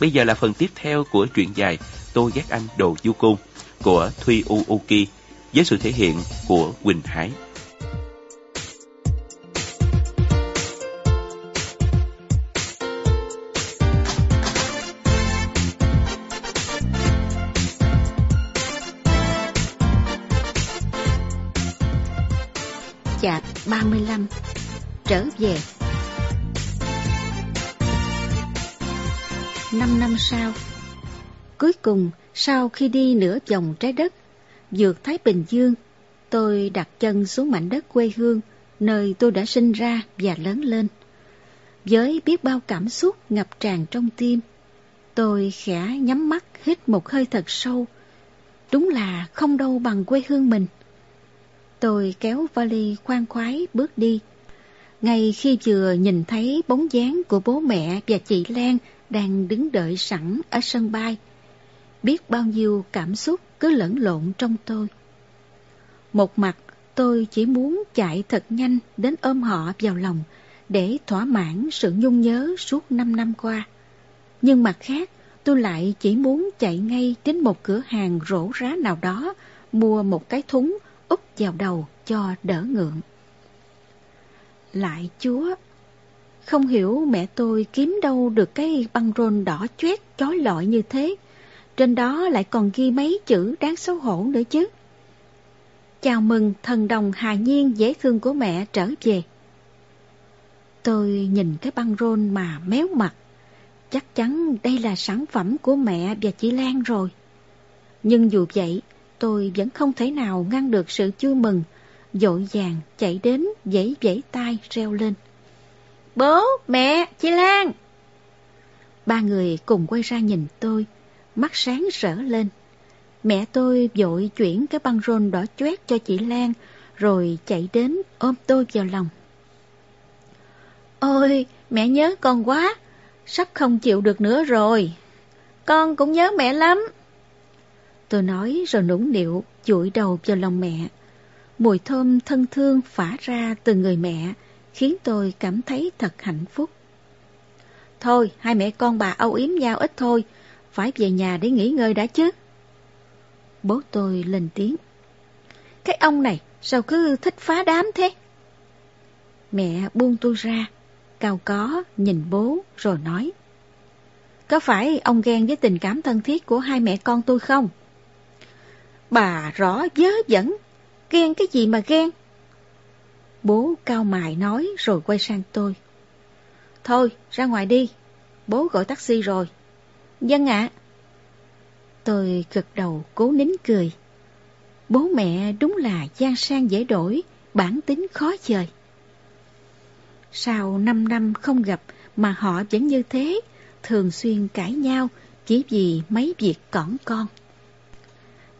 Bây giờ là phần tiếp theo của truyện dài Tôi ghét anh đồ du côn của Thuy Uuki với sự thể hiện của Quỳnh Hải. Chạp 35 Trở về Năm năm sau Cuối cùng, sau khi đi nửa vòng trái đất, vượt Thái Bình Dương, tôi đặt chân xuống mảnh đất quê hương, nơi tôi đã sinh ra và lớn lên. Với biết bao cảm xúc ngập tràn trong tim, tôi khẽ nhắm mắt hít một hơi thật sâu. Đúng là không đâu bằng quê hương mình. Tôi kéo vali khoan khoái bước đi. Ngay khi vừa nhìn thấy bóng dáng của bố mẹ và chị Lan đang đứng đợi sẵn ở sân bay, biết bao nhiêu cảm xúc cứ lẫn lộn trong tôi. Một mặt, tôi chỉ muốn chạy thật nhanh đến ôm họ vào lòng để thỏa mãn sự nhung nhớ suốt năm năm qua. Nhưng mặt khác, tôi lại chỉ muốn chạy ngay đến một cửa hàng rổ rá nào đó, mua một cái thúng úp vào đầu cho đỡ ngượng. Lại chúa, không hiểu mẹ tôi kiếm đâu được cái băng rôn đỏ chét chói lọi như thế. Trên đó lại còn ghi mấy chữ đáng xấu hổ nữa chứ. Chào mừng thần đồng hài nhiên dễ thương của mẹ trở về. Tôi nhìn cái băng rôn mà méo mặt. Chắc chắn đây là sản phẩm của mẹ và chị Lan rồi. Nhưng dù vậy, tôi vẫn không thể nào ngăn được sự vui mừng, dội vàng chạy đến dãy vẫy tay reo lên. Bố, mẹ, chị Lan! Ba người cùng quay ra nhìn tôi, mắt sáng rỡ lên. Mẹ tôi vội chuyển cái băng rôn đỏ chét cho chị Lan, rồi chạy đến ôm tôi vào lòng. Ôi, mẹ nhớ con quá, sắp không chịu được nữa rồi. Con cũng nhớ mẹ lắm. Tôi nói rồi nũng nịu, chuỗi đầu vào lòng mẹ. Mùi thơm thân thương phả ra từ người mẹ, khiến tôi cảm thấy thật hạnh phúc. Thôi, hai mẹ con bà âu yếm nhau ít thôi, phải về nhà để nghỉ ngơi đã chứ. Bố tôi lên tiếng. Cái ông này sao cứ thích phá đám thế? Mẹ buông tôi ra, cao có nhìn bố rồi nói. Có phải ông ghen với tình cảm thân thiết của hai mẹ con tôi không? Bà rõ dớ dẫn, ghen cái gì mà ghen? Bố cao mài nói rồi quay sang tôi. Thôi, ra ngoài đi, bố gọi taxi rồi. Dân ạ. Tôi gật đầu cố nín cười. Bố mẹ đúng là gian sang dễ đổi, bản tính khó chơi. Sau năm năm không gặp mà họ vẫn như thế, thường xuyên cãi nhau chỉ vì mấy việc cỏn con.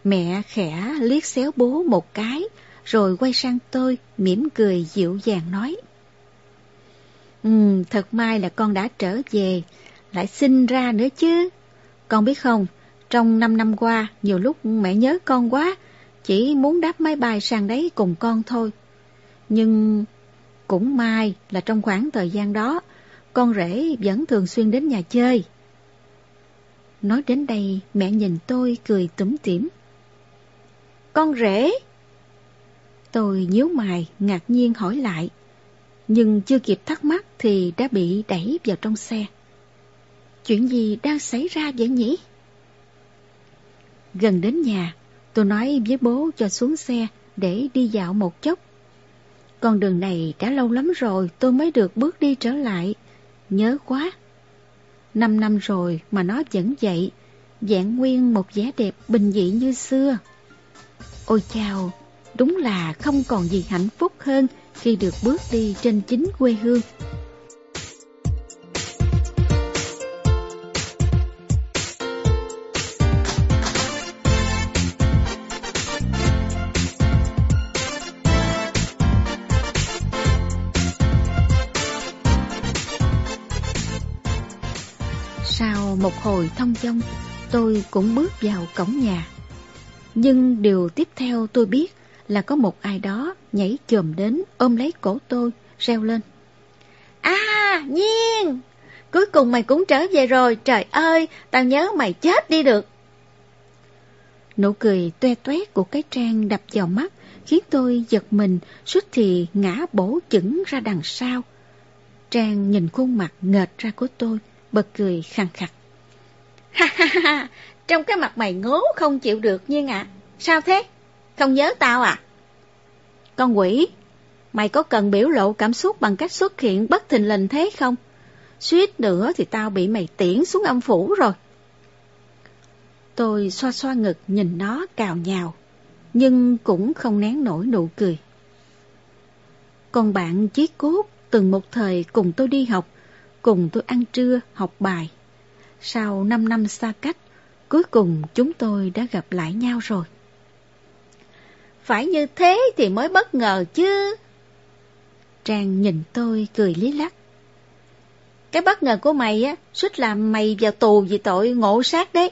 Mẹ khẽ liếc xéo bố một cái, rồi quay sang tôi, mỉm cười dịu dàng nói. Ừ, thật may là con đã trở về, lại sinh ra nữa chứ. Con biết không, trong năm năm qua, nhiều lúc mẹ nhớ con quá, chỉ muốn đáp máy bay sang đấy cùng con thôi. Nhưng cũng may là trong khoảng thời gian đó, con rể vẫn thường xuyên đến nhà chơi. Nói đến đây, mẹ nhìn tôi cười tủm tỉm. Con rể? Tôi nhíu mày, ngạc nhiên hỏi lại. Nhưng chưa kịp thắc mắc thì đã bị đẩy vào trong xe. Chuyện gì đang xảy ra vậy nhỉ? Gần đến nhà, tôi nói với bố cho xuống xe để đi dạo một chốc. Con đường này đã lâu lắm rồi tôi mới được bước đi trở lại. Nhớ quá. Năm năm rồi mà nó vẫn vậy, dạng nguyên một vẻ đẹp bình dị như xưa. Ôi chào, đúng là không còn gì hạnh phúc hơn khi được bước đi trên chính quê hương. Sau một hồi thông dong, tôi cũng bước vào cổng nhà. Nhưng điều tiếp theo tôi biết là có một ai đó nhảy chồm đến ôm lấy cổ tôi, reo lên. À, Nhiên! cuối cùng mày cũng trở về rồi, trời ơi, tao nhớ mày chết đi được. Nụ cười toe toét của cái trang đập vào mắt, khiến tôi giật mình, suýt thì ngã bổ chững ra đằng sau. Trang nhìn khuôn mặt nghệt ra của tôi, bật cười khàn khặt. Ha ha ha, trong cái mặt mày ngố không chịu được nhiên ạ. À. Sao thế? Không nhớ tao à? Con quỷ, mày có cần biểu lộ cảm xúc bằng cách xuất hiện bất thình lình thế không? Suýt nữa thì tao bị mày tiễn xuống âm phủ rồi. Tôi xoa xoa ngực nhìn nó cào nhào, nhưng cũng không nén nổi nụ cười. Còn bạn Chí Cốt từng một thời cùng tôi đi học, cùng tôi ăn trưa, học bài. Sau 5 năm xa cách, cuối cùng chúng tôi đã gặp lại nhau rồi. Phải như thế thì mới bất ngờ chứ. Trang nhìn tôi cười lý lắc. Cái bất ngờ của mày á, suýt làm mày vào tù vì tội ngộ sát đấy.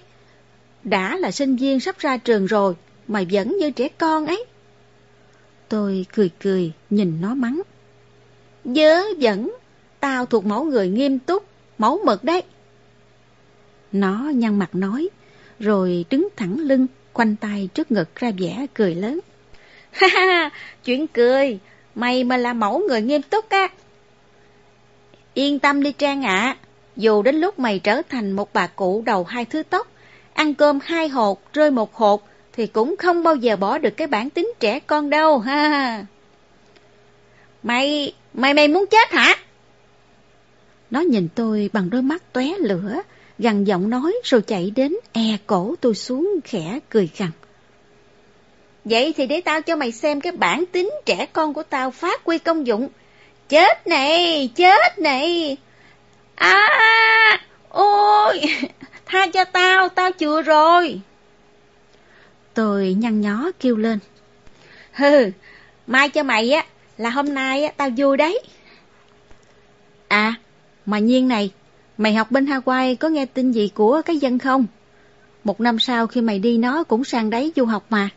Đã là sinh viên sắp ra trường rồi, mày vẫn như trẻ con ấy. Tôi cười cười, nhìn nó mắng. Dớ dẫn, tao thuộc mẫu người nghiêm túc, mẫu mực đấy. Nó nhăn mặt nói, rồi đứng thẳng lưng, khoanh tay trước ngực ra vẻ cười lớn. Ha ha, chuyện cười, mày mà là mẫu người nghiêm túc á. Yên tâm đi Trang ạ, dù đến lúc mày trở thành một bà cụ đầu hai thứ tóc, ăn cơm hai hột, rơi một hột, thì cũng không bao giờ bỏ được cái bản tính trẻ con đâu ha. Mày, mày mày muốn chết hả? Nó nhìn tôi bằng đôi mắt tóe lửa, gằn giọng nói rồi chạy đến e cổ tôi xuống khẽ cười khẳng. Vậy thì để tao cho mày xem cái bản tính trẻ con của tao phát huy công dụng. Chết này, chết này. À, ôi, tha cho tao, tao chừa rồi. Tôi nhăn nhó kêu lên. Hừ, mai cho mày á, là hôm nay á, tao vui đấy. À, mà nhiên này, mày học bên Hawaii có nghe tin gì của cái dân không? Một năm sau khi mày đi nó cũng sang đấy du học mà.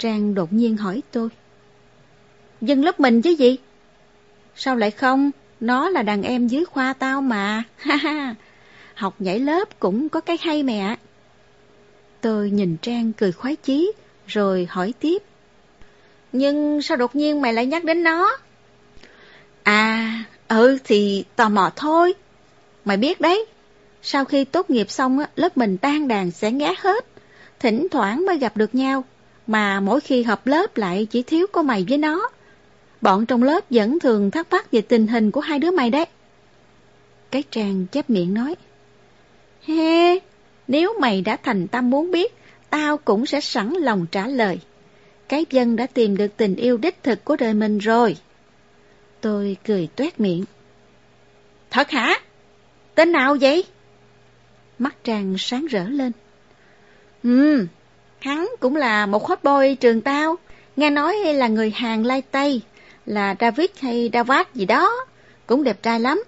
Trang đột nhiên hỏi tôi. Dân lớp mình chứ gì? Sao lại không? Nó là đàn em dưới khoa tao mà. Ha ha. Học nhảy lớp cũng có cái hay mẹ. Tôi nhìn Trang cười khoái chí, rồi hỏi tiếp. Nhưng sao đột nhiên mày lại nhắc đến nó? À, ừ thì tò mò thôi. Mày biết đấy, sau khi tốt nghiệp xong lớp mình tan đàn sẽ ngá hết. Thỉnh thoảng mới gặp được nhau, mà mỗi khi họp lớp lại chỉ thiếu có mày với nó. Bọn trong lớp vẫn thường thắc mắc về tình hình của hai đứa mày đấy. Cái Trang chép miệng nói. He, nếu mày đã thành tâm muốn biết, tao cũng sẽ sẵn lòng trả lời. Cái dân đã tìm được tình yêu đích thực của đời mình rồi. Tôi cười tuét miệng. Thật hả? Tên nào vậy? Mắt Trang sáng rỡ lên. Ừ, hắn cũng là một hot boy trường tao. Nghe nói là người Hàn lai Tây, là David hay Davat gì đó, cũng đẹp trai lắm.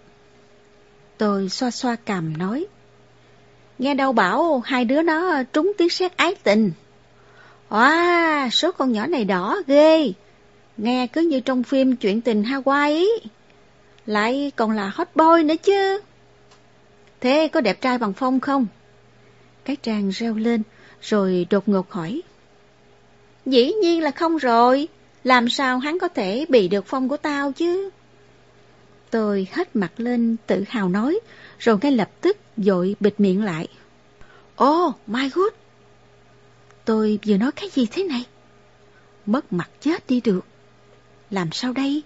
Tôi xoa xoa cằm nói. Nghe đâu bảo hai đứa nó trúng tiếng sét ái tình. Wow, số con nhỏ này đỏ ghê. Nghe cứ như trong phim chuyện tình Hawaii ấy. Lại còn là hot boy nữa chứ. Thế có đẹp trai bằng Phong không? Cái trang reo lên, rồi đột ngột hỏi. Dĩ nhiên là không rồi. Làm sao hắn có thể bị được Phong của tao chứ? Tôi hết mặt lên tự hào nói, rồi ngay lập tức dội bịt miệng lại. Oh my god! Tôi vừa nói cái gì thế này? Mất mặt chết đi được. Làm sao đây?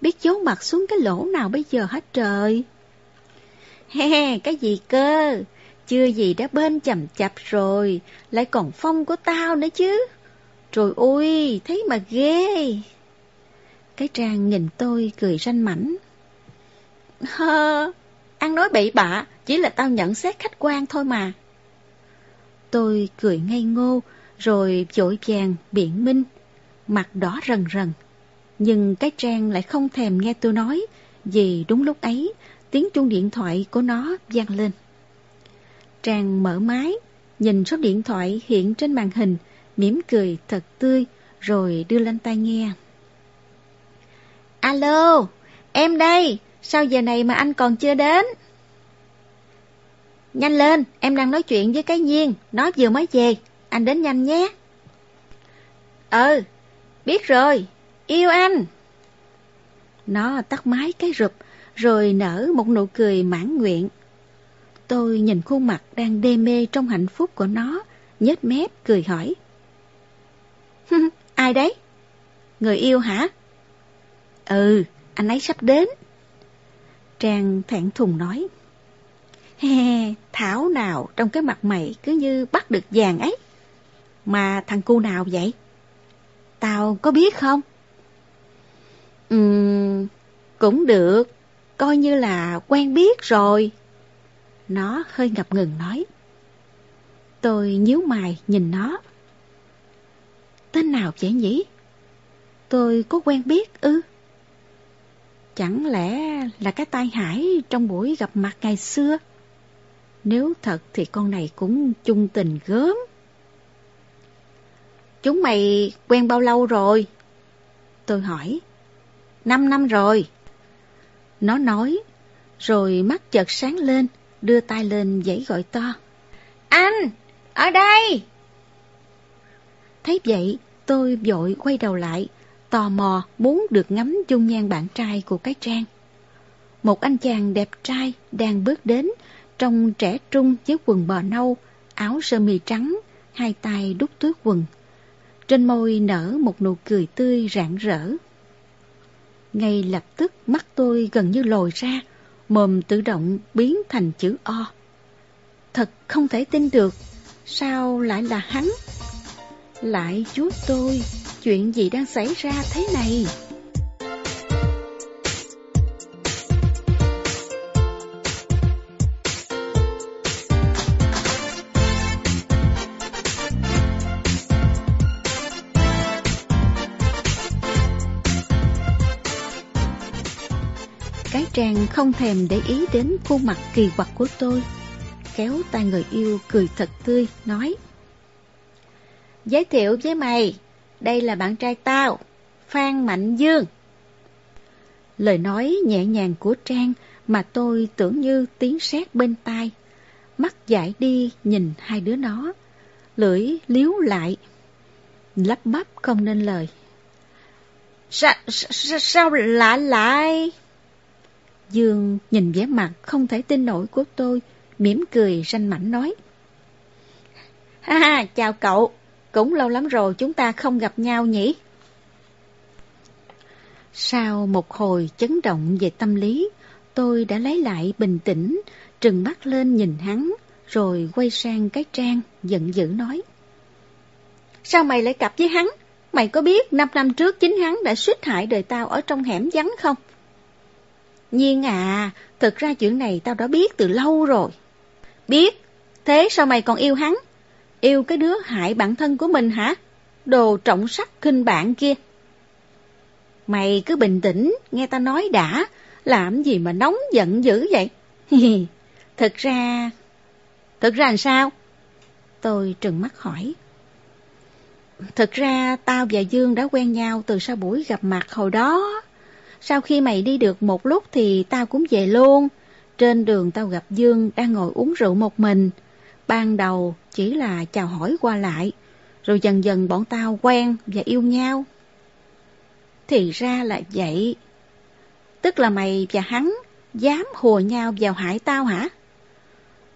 Biết giấu mặt xuống cái lỗ nào bây giờ hết trời? He, cái gì cơ? Chưa gì đã bên chầm chập rồi, lại còn phong của tao nữa chứ. Trời ơi, thấy mà ghê. Cái trang nhìn tôi cười ranh mảnh. Hơ, ăn nói bậy bạ, chỉ là tao nhận xét khách quan thôi mà. Tôi cười ngây ngô, rồi vội vàng biện minh, mặt đỏ rần rần. Nhưng cái trang lại không thèm nghe tôi nói, vì đúng lúc ấy, tiếng chuông điện thoại của nó vang lên. Trang mở máy, nhìn số điện thoại hiện trên màn hình, mỉm cười thật tươi, rồi đưa lên tai nghe. Alo, em đây, sao giờ này mà anh còn chưa đến? Nhanh lên, em đang nói chuyện với cái nhiên, nó vừa mới về, anh đến nhanh nhé. Ừ, biết rồi, yêu anh. Nó tắt máy cái rụp, rồi nở một nụ cười mãn nguyện. Tôi nhìn khuôn mặt đang đê mê trong hạnh phúc của nó, nhếch mép cười hỏi. Ai đấy? Người yêu hả? Ừ, anh ấy sắp đến. Trang thẹn thùng nói. He, thảo nào trong cái mặt mày cứ như bắt được vàng ấy. Mà thằng cu nào vậy? Tao có biết không? Ừm, cũng được, coi như là quen biết rồi. Nó hơi ngập ngừng nói. Tôi nhíu mày nhìn nó. Tên nào vậy nhỉ? Tôi có quen biết ư? Chẳng lẽ là cái tai hải trong buổi gặp mặt ngày xưa? Nếu thật thì con này cũng chung tình gớm. Chúng mày quen bao lâu rồi? Tôi hỏi. Năm năm rồi. Nó nói, rồi mắt chợt sáng lên, đưa tay lên giãy gọi to. Anh, ở đây! Thấy vậy, tôi vội quay đầu lại, tò mò muốn được ngắm dung nhan bạn trai của cái trang. Một anh chàng đẹp trai đang bước đến, trông trẻ trung với quần bò nâu, áo sơ mi trắng, hai tay đút túi quần. Trên môi nở một nụ cười tươi rạng rỡ. Ngay lập tức mắt tôi gần như lồi ra, mồm tự động biến thành chữ O. Thật không thể tin được, sao lại là hắn? Lại chúa tôi, chuyện gì đang xảy ra thế này? Trang không thèm để ý đến khuôn mặt kỳ quặc của tôi Kéo tay người yêu cười thật tươi, nói Giới thiệu với mày, đây là bạn trai tao, Phan Mạnh Dương. Lời nói nhẹ nhàng của Trang mà tôi tưởng như tiếng sét bên tai. Mắt dại đi nhìn hai đứa nó, lưỡi liếu lại, lắp bắp không nên lời. Sa, sa, sao lạ lại? Dương nhìn vẻ mặt không thể tin nổi của tôi, mỉm cười ranh mảnh nói. Ha ha, chào cậu, cũng lâu lắm rồi chúng ta không gặp nhau nhỉ? Sau một hồi chấn động về tâm lý, tôi đã lấy lại bình tĩnh, trừng mắt lên nhìn hắn, rồi quay sang cái trang, giận dữ nói. Sao mày lại cặp với hắn? Mày có biết năm năm trước chính hắn đã suýt hại đời tao ở trong hẻm vắng không? Nhiên à, thực ra chuyện này tao đã biết từ lâu rồi. Biết, thế sao mày còn yêu hắn? Yêu cái đứa hại bản thân của mình hả? Đồ trọng sắc khinh bạn kia. Mày cứ bình tĩnh, nghe ta nói đã, làm gì mà nóng giận dữ vậy? Thực ra... Thực ra làm sao? Tôi trừng mắt hỏi. Thực ra tao và Dương đã quen nhau từ sau buổi gặp mặt hồi đó. Sau khi mày đi được một lúc thì tao cũng về luôn. Trên đường tao gặp Dương đang ngồi uống rượu một mình. Ban đầu chỉ là chào hỏi qua lại, rồi dần dần bọn tao quen và yêu nhau. Thì ra là vậy. Tức là mày và hắn dám hùa nhau vào hại tao hả?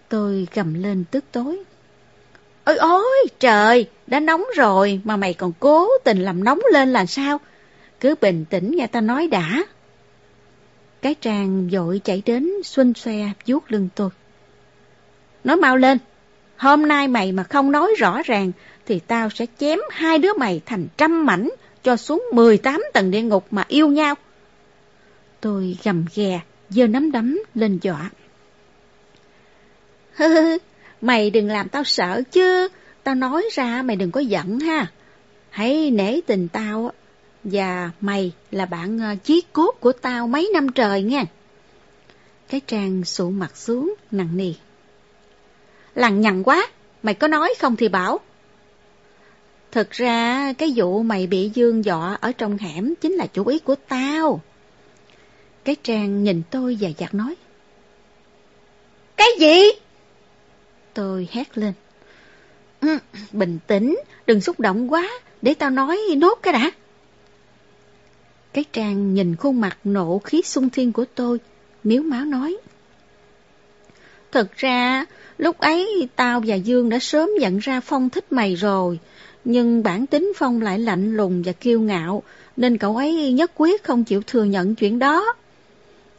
Tôi gầm lên tức tối. Ôi ôi, trời, đã nóng rồi mà mày còn cố tình làm nóng lên là sao? Cứ bình tĩnh nghe ta nói đã. Cái trang dội chạy đến xuân xoe vuốt lưng tôi. Nói mau lên, hôm nay mày mà không nói rõ ràng thì tao sẽ chém hai đứa mày thành trăm mảnh cho xuống 18 tầng địa ngục mà yêu nhau. Tôi gầm ghè, giơ nắm đấm lên dọa. Hừ, mày đừng làm tao sợ chứ, tao nói ra mày đừng có giận ha. Hãy nể tình tao và mày là bạn ờ, chí cốt của tao mấy năm trời nha. Cái trang sụ mặt xuống, nặng nề. Lằng nhằng quá, mày có nói không thì bảo. Thực ra cái vụ mày bị Dương dọa ở trong hẻm chính là chủ ý của tao. Cái trang nhìn tôi và giặt nói. Cái gì? Tôi hét lên. Ừ, bình tĩnh, đừng xúc động quá, để tao nói nốt cái đã. Cái trang nhìn khuôn mặt nộ khí sung thiên của tôi, miếu máu nói. thật ra, lúc ấy tao và Dương đã sớm nhận ra Phong thích mày rồi, nhưng bản tính Phong lại lạnh lùng và kiêu ngạo, nên cậu ấy nhất quyết không chịu thừa nhận chuyện đó.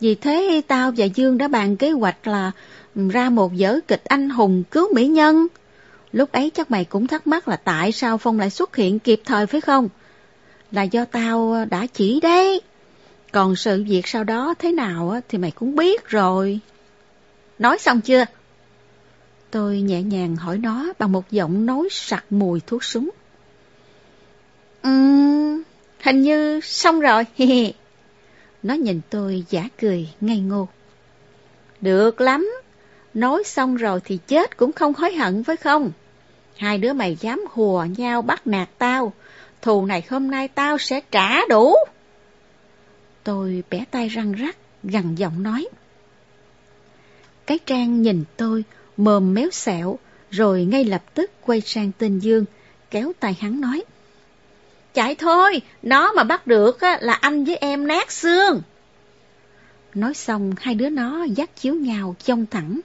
Vì thế tao và Dương đã bàn kế hoạch là ra một vở kịch anh hùng cứu mỹ nhân. Lúc ấy chắc mày cũng thắc mắc là tại sao Phong lại xuất hiện kịp thời phải không? Là do tao ờ, đã chỉ đấy. Còn sự việc sau đó thế nào ờ, thì mày cũng biết rồi. Nói xong chưa? Tôi nhẹ nhàng hỏi nó bằng một giọng nói sặc mùi thuốc súng. Ừm, hình như xong rồi. nó nhìn tôi giả cười ngây ngô. Được lắm, nói xong rồi thì chết cũng không hối hận phải không? Hai đứa mày dám hùa nhau bắt nạt tao, thù này hôm nay tao sẽ trả đủ. Tôi bẻ tay răng rắc, gằn giọng nói. Cái trang nhìn tôi, mồm méo xẹo, rồi ngay lập tức quay sang tên Dương, kéo tay hắn nói. Chạy thôi, nó mà bắt được là anh với em nát xương. Nói xong, hai đứa nó dắt chiếu nhau trông thẳng.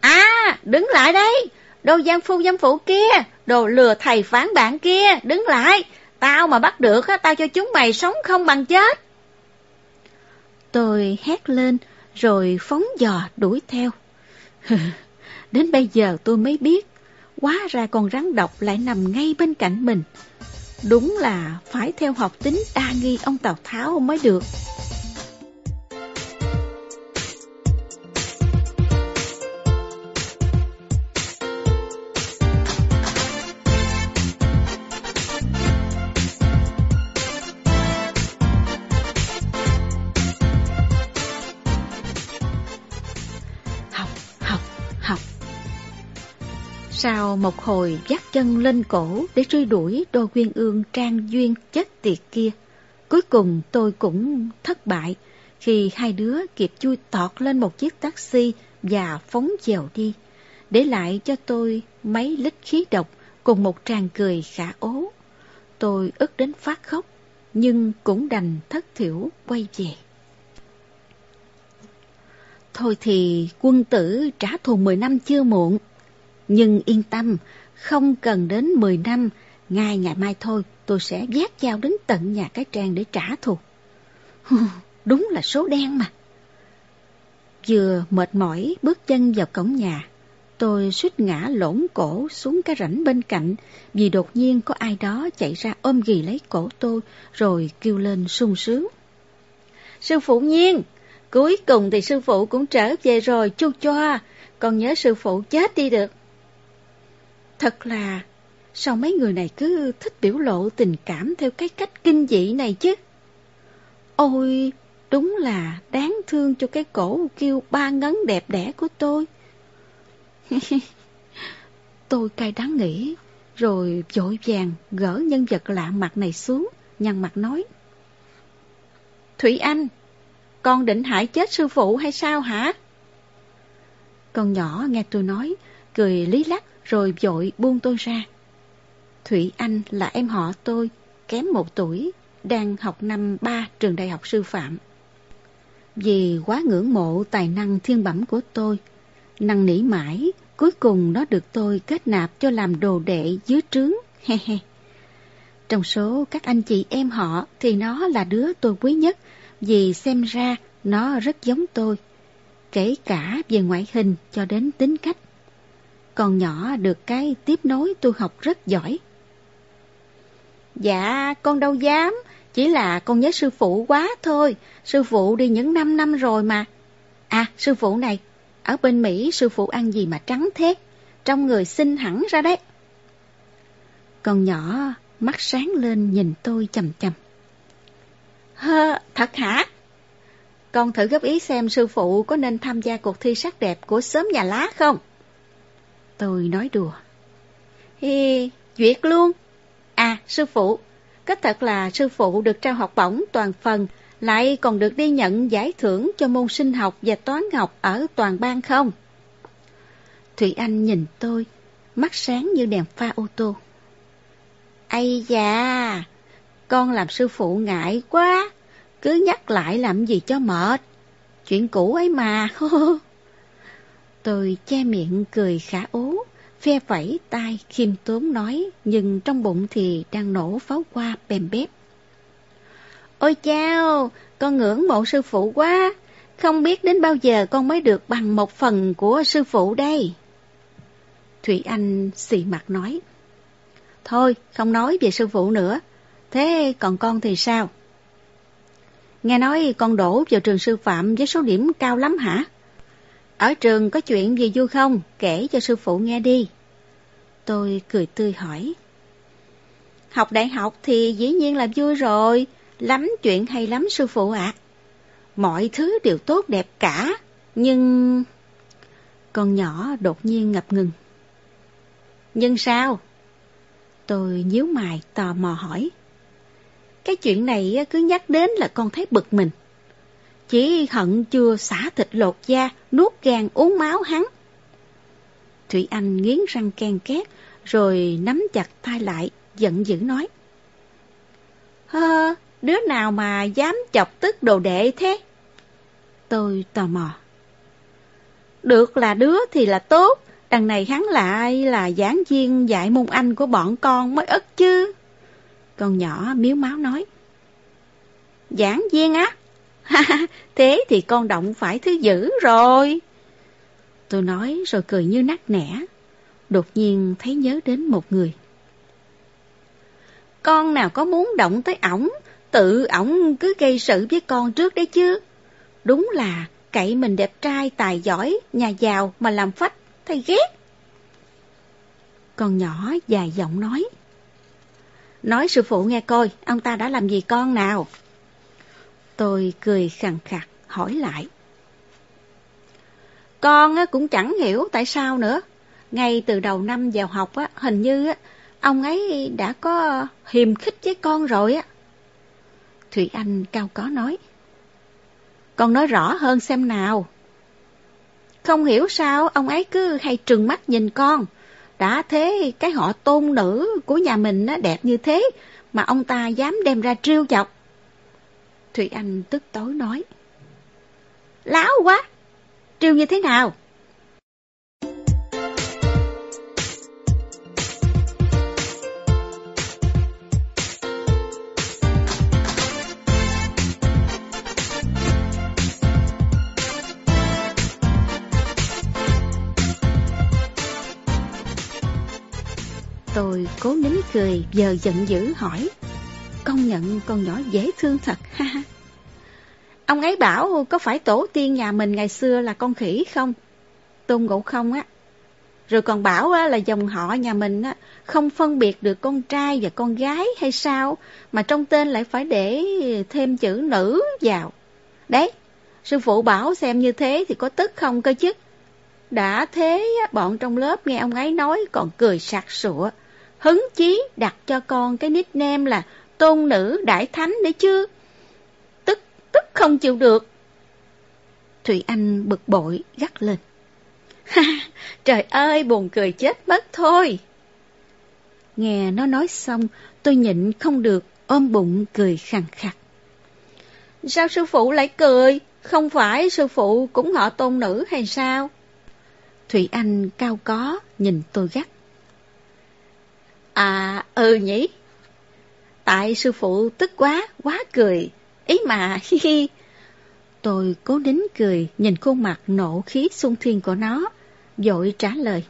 À, đứng lại đây, đồ giang phu giám phủ kia, đồ lừa thầy phán bạn kia, đứng lại. Tao mà bắt được, tao cho chúng mày sống không bằng chết. Tôi hét lên, rồi phóng dò đuổi theo. Đến bây giờ tôi mới biết, quá ra con rắn độc lại nằm ngay bên cạnh mình. Đúng là phải theo học tính đa nghi ông Tào Tháo mới được. Sau một hồi dắt chân lên cổ để truy đuổi đôi quyên ương trang duyên chết tiệt kia, cuối cùng tôi cũng thất bại khi hai đứa kịp chui tọt lên một chiếc taxi và phóng dèo đi, để lại cho tôi mấy lít khí độc cùng một tràng cười khả ố. Tôi ức đến phát khóc, nhưng cũng đành thất thiểu quay về. Thôi thì quân tử trả thù 10 năm chưa muộn. Nhưng yên tâm, không cần đến 10 năm, ngay ngày mai thôi tôi sẽ vét dao đến tận nhà cái trang để trả thù. Đúng là số đen mà. Vừa mệt mỏi bước chân vào cổng nhà, tôi suýt ngã lỗn cổ xuống cái rãnh bên cạnh vì đột nhiên có ai đó chạy ra ôm ghì lấy cổ tôi rồi kêu lên sung sướng. Sư phụ nhiên, cuối cùng thì sư phụ cũng trở về rồi chu choa, còn nhớ sư phụ chết đi được. Thật là, sao mấy người này cứ thích biểu lộ tình cảm theo cái cách kinh dị này chứ? Ôi, đúng là đáng thương cho cái cổ kêu ba ngấn đẹp đẽ của tôi. tôi cay đắng nghĩ, rồi vội vàng gỡ nhân vật lạ mặt này xuống, nhăn mặt nói. Thủy Anh, con định hại chết sư phụ hay sao hả? Con nhỏ nghe tôi nói, cười lý lắc rồi vội buông tôi ra. Thủy Anh là em họ tôi, kém một tuổi, đang học năm ba trường đại học sư phạm. Vì quá ngưỡng mộ tài năng thiên bẩm của tôi, năng nỉ mãi, cuối cùng nó được tôi kết nạp cho làm đồ đệ dưới trướng, he he. Trong số các anh chị em họ thì nó là đứa tôi quý nhất, vì xem ra nó rất giống tôi, kể cả về ngoại hình cho đến tính cách. Con nhỏ được cái tiếp nối tôi học rất giỏi. Dạ, con đâu dám, chỉ là con nhớ sư phụ quá thôi. Sư phụ đi những 5 năm rồi mà. À, sư phụ này, ở bên Mỹ sư phụ ăn gì mà trắng thế? Trong người xinh hẳn ra đấy. Con nhỏ mắt sáng lên nhìn tôi chầm chầm. Hơ, thật hả? Con thử góp ý xem sư phụ có nên tham gia cuộc thi sắc đẹp của xóm nhà lá không? Tôi nói đùa. Hi, duyệt luôn. À, sư phụ, có thật là sư phụ được trao học bổng toàn phần, lại còn được đi nhận giải thưởng cho môn sinh học và toán học ở toàn bang không? Thủy Anh nhìn tôi, mắt sáng như đèn pha ô tô. Ây da, con làm sư phụ ngại quá, cứ nhắc lại làm gì cho mệt. Chuyện cũ ấy mà. tôi che miệng cười khả ố, phe phẩy tay khiêm tốn nói, nhưng trong bụng thì đang nổ pháo qua bèm bếp. Ôi chao, con ngưỡng mộ sư phụ quá, không biết đến bao giờ con mới được bằng một phần của sư phụ đây. Thủy Anh xì mặt nói. Thôi, không nói về sư phụ nữa. Thế còn con thì sao? Nghe nói con đổ vào trường sư phạm với số điểm cao lắm hả? Ở trường có chuyện gì vui không? Kể cho sư phụ nghe đi. Tôi cười tươi hỏi. Học đại học thì dĩ nhiên là vui rồi. Lắm chuyện hay lắm sư phụ ạ. Mọi thứ đều tốt đẹp cả. Nhưng... Con nhỏ đột nhiên ngập ngừng. Nhưng sao? Tôi nhíu mày tò mò hỏi. Cái chuyện này cứ nhắc đến là con thấy bực mình. Chỉ hận chưa xả thịt lột da, nuốt gan uống máu hắn. Thủy Anh nghiến răng ken két, rồi nắm chặt tay lại, giận dữ nói. Hơ, đứa nào mà dám chọc tức đồ đệ thế? Tôi tò mò. Được là đứa thì là tốt, đằng này hắn lại là giảng viên dạy môn Anh của bọn con mới ức chứ. Con nhỏ miếu máu nói. Giảng viên á? Thế thì con động phải thứ dữ rồi. Tôi nói rồi cười như nát nẻ. Đột nhiên thấy nhớ đến một người. Con nào có muốn động tới ổng, tự ổng cứ gây sự với con trước đấy chứ. Đúng là cậy mình đẹp trai, tài giỏi, nhà giàu mà làm phách, thầy ghét. Con nhỏ dài giọng nói. Nói sư phụ nghe coi, ông ta đã làm gì con nào? Tôi cười khẳng khặt, hỏi lại. Con cũng chẳng hiểu tại sao nữa. Ngay từ đầu năm vào học, hình như ông ấy đã có hiềm khích với con rồi. Thủy Anh cao có nói. Con nói rõ hơn xem nào. Không hiểu sao ông ấy cứ hay trừng mắt nhìn con. Đã thế cái họ tôn nữ của nhà mình đẹp như thế mà ông ta dám đem ra trêu chọc. Thủy Anh tức tối nói. Láo quá! Triều như thế nào? Tôi cố nín cười, giờ giận dữ hỏi. Công nhận con nhỏ dễ thương thật, ha ha. Ông ấy bảo có phải tổ tiên nhà mình ngày xưa là con khỉ không? Tôn ngộ không á. Rồi còn bảo á, là dòng họ nhà mình á, không phân biệt được con trai và con gái hay sao, mà trong tên lại phải để thêm chữ nữ vào. Đấy, sư phụ bảo xem như thế thì có tức không cơ chứ. Đã thế, bọn trong lớp nghe ông ấy nói còn cười sặc sụa hứng chí đặt cho con cái nickname là tôn nữ đại thánh đấy chứ. Tức, tức không chịu được. Thủy Anh bực bội gắt lên. Ha, trời ơi, buồn cười chết mất thôi. Nghe nó nói xong, tôi nhịn không được, ôm bụng cười khàn khặt. Sao sư phụ lại cười? Không phải sư phụ cũng họ tôn nữ hay sao? Thủy Anh cao có, nhìn tôi gắt. À, ừ nhỉ. Tại sư phụ tức quá, quá cười. Ý mà, hi hi. Tôi cố nín cười, nhìn khuôn mặt nộ khí xung thiên của nó, dội trả lời.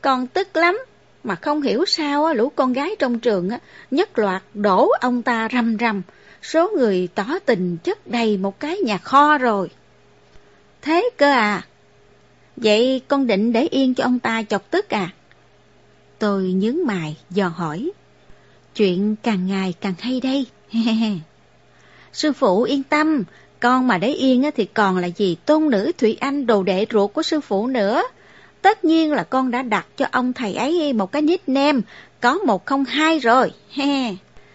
Con tức lắm, mà không hiểu sao lũ con gái trong trường nhất loạt đổ ông ta rầm rầm, số người tỏ tình chất đầy một cái nhà kho rồi. Thế cơ à? Vậy con định để yên cho ông ta chọc tức à? Tôi nhướng mày, dò hỏi. Chuyện càng ngày càng hay đây. sư phụ yên tâm, con mà để yên thì còn là gì tôn nữ Thủy Anh đồ đệ ruột của sư phụ nữa. Tất nhiên là con đã đặt cho ông thầy ấy một cái nickname, có một không hai rồi.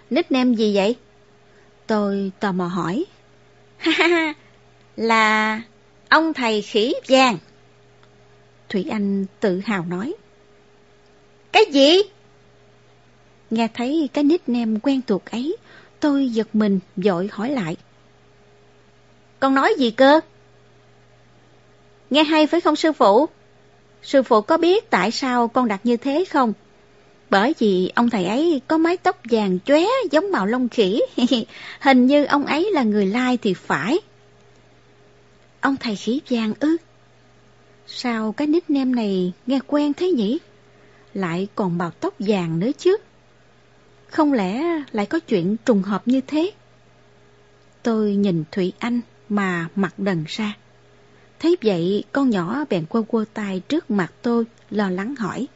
nickname gì vậy? Tôi tò mò hỏi. là ông thầy khỉ vàng. Thủy Anh tự hào nói. Cái gì? Nghe thấy cái nickname quen thuộc ấy, tôi giật mình vội hỏi lại. Con nói gì cơ? Nghe hay phải không sư phụ? Sư phụ có biết tại sao con đặt như thế không? Bởi vì ông thầy ấy có mái tóc vàng chóe giống màu lông khỉ. Hình như ông ấy là người lai thì phải. Ông thầy khỉ vàng ư? Sao cái nickname này nghe quen thế nhỉ? Lại còn màu tóc vàng nữa chứ? Không lẽ lại có chuyện trùng hợp như thế? Tôi nhìn Thủy Anh mà mặt đần ra. Thấy vậy con nhỏ bèn quơ quơ tay trước mặt tôi lo lắng hỏi.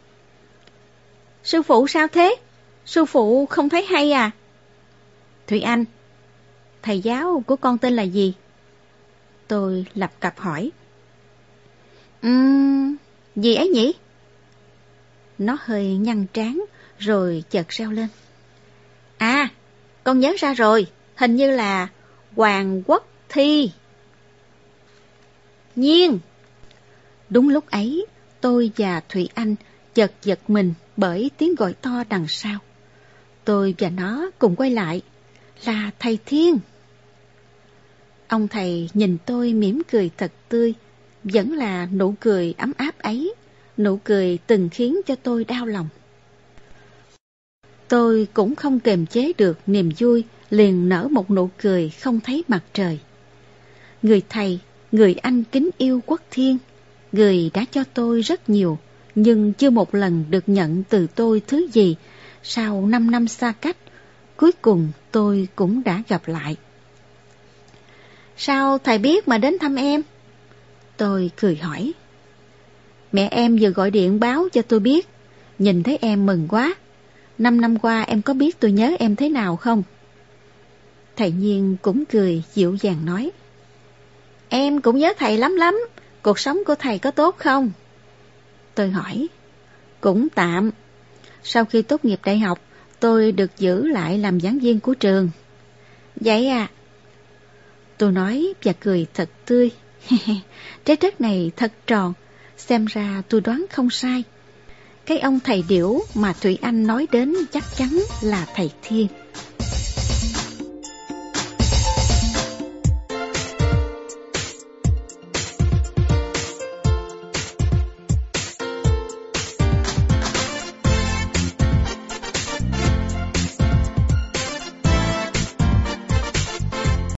Sư phụ sao thế? Sư phụ không thấy hay à? Thủy Anh, thầy giáo của con tên là gì? Tôi lập cặp hỏi. Ừm, gì ấy nhỉ? Nó hơi nhăn trán rồi chợt reo lên. À, con nhớ ra rồi, hình như là Hoàng Quốc Thi. Nhiên! Đúng lúc ấy, tôi và Thụy Anh chợt giật mình bởi tiếng gọi to đằng sau. Tôi và nó cùng quay lại, là thầy Thiên. Ông thầy nhìn tôi mỉm cười thật tươi, vẫn là nụ cười ấm áp ấy, nụ cười từng khiến cho tôi đau lòng. Tôi cũng không kềm chế được niềm vui, liền nở một nụ cười không thấy mặt trời. Người thầy, người anh kính yêu quốc thiên, người đã cho tôi rất nhiều, nhưng chưa một lần được nhận từ tôi thứ gì. Sau năm năm xa cách, cuối cùng tôi cũng đã gặp lại. Sao thầy biết mà đến thăm em? Tôi cười hỏi. Mẹ em vừa gọi điện báo cho tôi biết, nhìn thấy em mừng quá. Năm năm qua em có biết tôi nhớ em thế nào không? Thầy Nhiên cũng cười dịu dàng nói. Em cũng nhớ thầy lắm lắm, cuộc sống của thầy có tốt không? Tôi hỏi. Cũng tạm. Sau khi tốt nghiệp đại học, tôi được giữ lại làm giảng viên của trường. Vậy à? Tôi nói và cười thật tươi. Trái đất này thật tròn, xem ra tôi đoán không sai. Cái ông thầy điểu mà Thụy Anh nói đến chắc chắn là thầy Thiên.